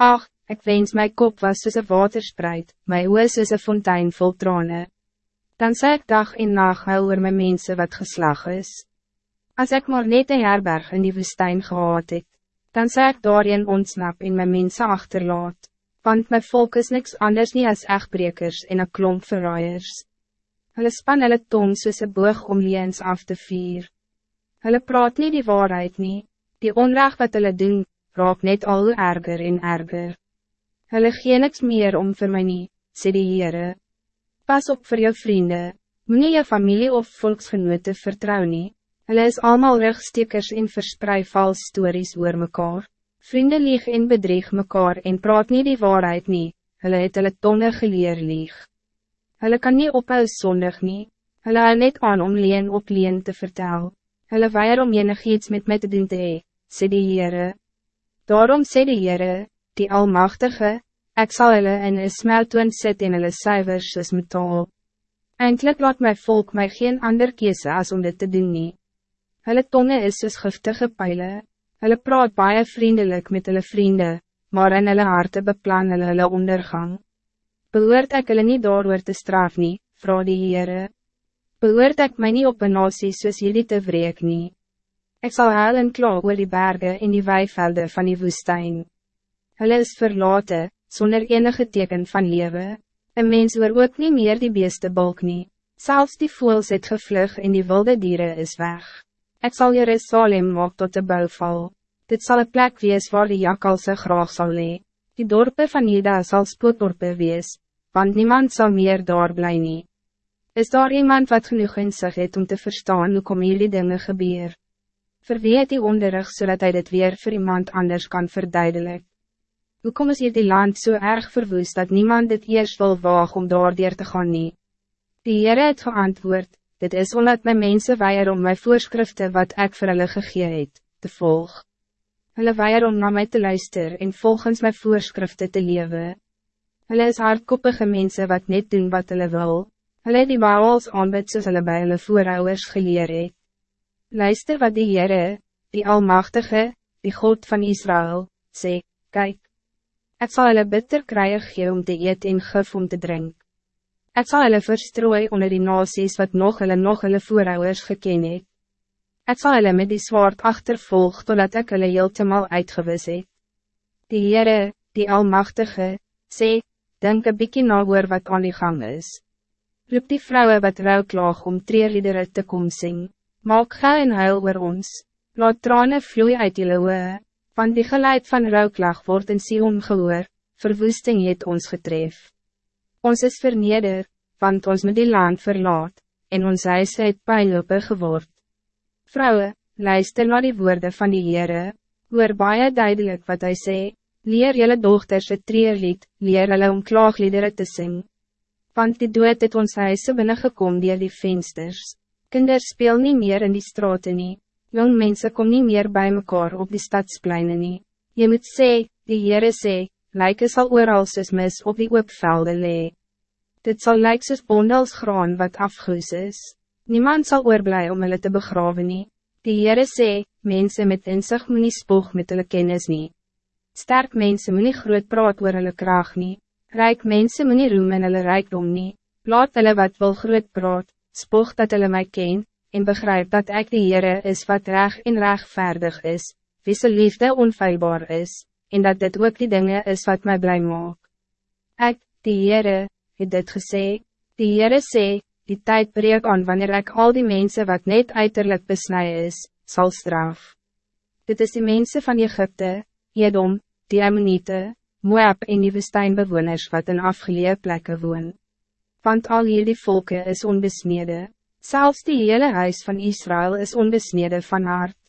Ach, ik wens mijn kop was soos een waterspreid, my oor soos een fontein vol trane. Dan sê ik dag en nacht huil oor my mense wat geslag is. Als ik maar net een herberg in die woestijn gehad het, dan sê ik daarin ontsnap en my mense achterlaat, want my volk is niks anders nie as echtbrekers en een klomp verraaiers. Hulle span hulle tong soos een boog om liens af te vier. Hulle praat niet die waarheid nie, die onrecht wat hulle doen, raak net al hoe erger en erger. Hulle gee niks meer om vir my nie, sê die Heere. Pas op voor jou vrienden, moet je familie of volksgenote vertrouw nie. Hulle is allemaal rugstekers en verspreid vals stories oor mekaar. Vrienden lieg en bedrieg mekaar en praat niet die waarheid nie, hulle het hulle tonge geleer lieg. Hulle kan niet ophou sondig nie, hulle hou net aan om leen op leen te vertel. Hulle weier om enig iets met my te doen te hee, sê die Heere. Daarom sê die Heere, die Almachtige, ik zal hulle in een smeltoon sit en hulle cijfers soos metaal. Eindelijk laat my volk my geen ander kiese as om dit te doen nie. Hulle tonge is soos giftige pijle, hulle praat baie vriendelijk met hulle vrienden, maar in hulle harte beplan hulle hulle ondergang. Behoort ek hulle nie daaroor te straf nie, vraag die Heere. Behoort ek my nie op een nasie soos jullie te wreek nie. Ik zal huil en klaag oor die bergen in die weivelde van die woestijn. Hulle is verlaten, zonder enige teken van lewe. Een mens oor ook niet meer die beeste bulk nie. Zelfs die voels het gevlug en die wilde dieren is weg. Ik zal Jerusalem maak tot de bouwval. Dit zal een plek wees waar die jakkalse graag zal lee. Die dorpen van Juda zal spoedorpen wees, want niemand zal meer daar bly nie. Is daar iemand wat genoeg in zich het om te verstaan hoe kom jullie dingen gebeur? Voor wie het die onderrig zodat hij dit weer voor iemand anders kan verduidelijk? Hoe kom is hier die land zo so erg verwoest dat niemand dit eerst wil waag om daar te gaan nie? Die Heere het geantwoord, dit is omdat mijn mensen weier om mijn voorschriften wat ik voor hulle gegee het, te volg. Hulle weier om naar mij te luisteren en volgens mijn voorschriften te leven. Hulle is hardkoppige mensen wat net doen wat hulle wil. Hulle die baals aanbid soos hulle by hulle voorouders geleer het. Luister wat die Heere, die Almachtige, die God van Israël, sê, kijk. Ik zal hulle bitter krijgen gee om te eet en gif om te drink. Ik zal hulle verstrooi onder die nasies wat nog hulle nog hulle voorouders geken het. Ek sal hulle met die zwaard achtervolg totdat ek hulle heeltemal uitgewis het. Die Heere, die Almachtige, sê, denk een bykie na oor wat aan die gang is. Roep die vrouwen wat rouwklaag om treerliedere te kom sing. Maak ga en huil oor ons, laat tranen vloei uit die loe, want die geluid van rouwklag wordt in Sion gehoor, verwoesting het ons getref. Ons is verneder, want ons met die land verlaat, en ons huis het pijlope geword. Vrouwen, luister naar die woorden van die Heere, hoor baie duidelijk wat hij sê, leer jelle dochters het treerlied, leer hulle om klaagliedere te sing. Want die dood het ons huise binnengekom dier die vensters. Kinders speel niet meer in die straten nie. Jong mensen kom niet meer bij mekaar op die stadspleinen nie. Je moet sê, die Heere sê, lyke sal ooral soos mis op die oopvelde lee. Dit zal lyk soos bondels graan wat afgoes is. Niemand zal oorblij om hulle te begraven nie. Die Heere sê, mensen met inzicht moet nie spoeg met hulle kennis nie. Sterk mensen moet nie groot praat oor hulle kraag nie. Rijk mensen moet nie roem in hulle rijkdom nie. Laat hulle wat wil groot praat, spoeg dat hulle my ken, en begrijp dat ik de Heere is wat reg en rechtvaardig is, wie sy liefde onfeilbaar is, en dat dit ook die dingen is wat mij blij maak. Ik, die Heere, het dit gesê, die Heere sê, die tijd breek aan wanneer ik al die mensen wat net uiterlijk besnij is, zal straf. Dit is die mensen van Egypte, Edom, die Ammonite, Moab en die woestijnbewoners wat in afgeleide plekken woon. Want al jullie volken is onbesneden. Zelfs die hele huis van Israël is onbesneden van hart.